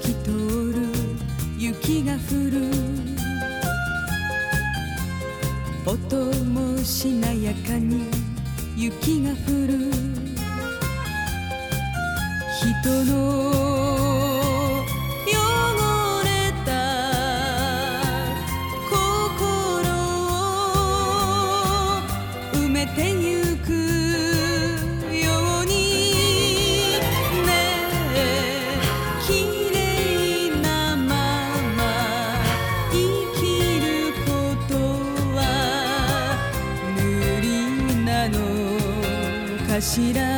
き通る雪が降る。音もしなやかに雪が降る人のかしら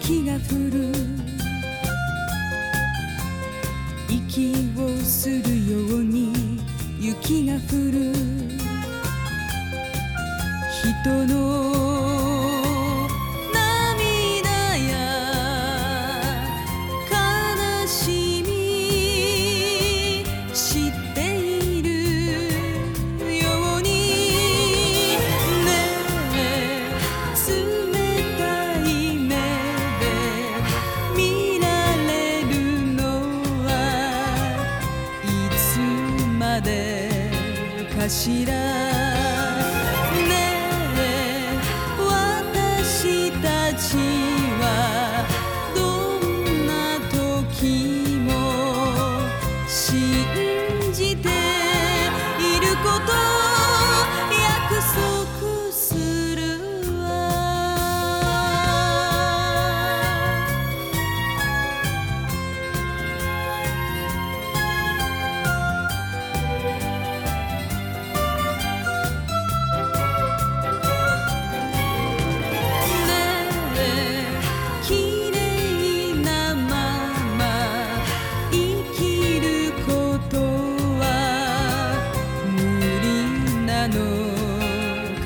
雪が降る。息をするように雪が降る人のるかしら」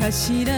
かしら」